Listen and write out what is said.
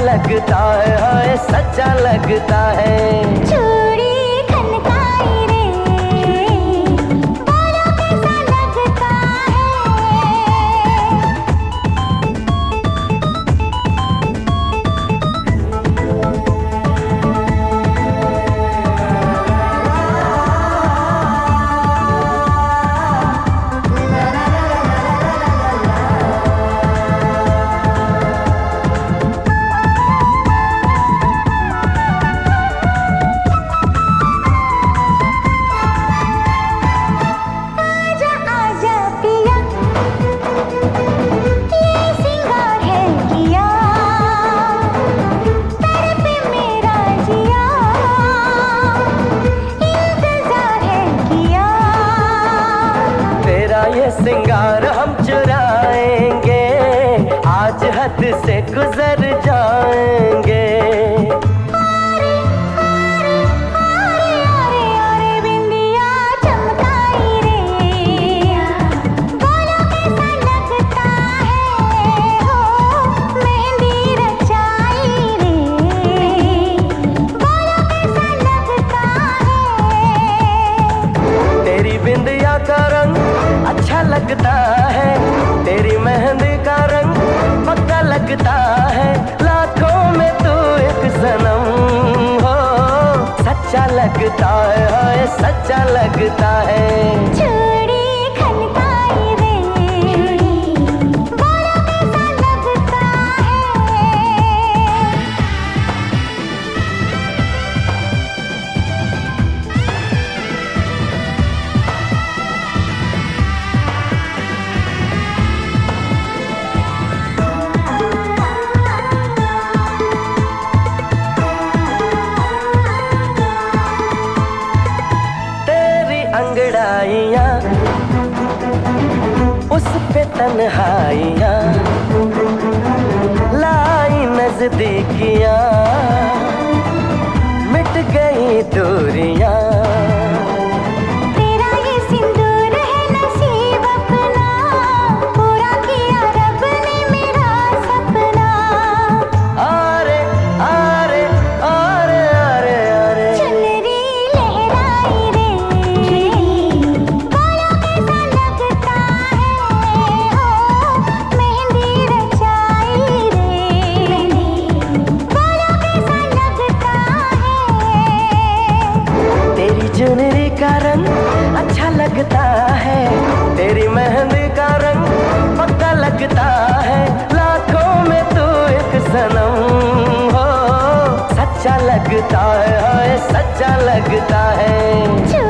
लगता है सच्चा लगता है। सिंगार हम चुराएँगे। आज हद से गुजर लगता है सच्चा लगता है। तन्हाइया लाई नजदीकिया। मेहंदी का रंग अच्छा लगता है। तेरी मेहंदी का रंग पक्का लगता है। लाखों में तू एक सनम हो। सच्चा लगता है सच्चा लगता है।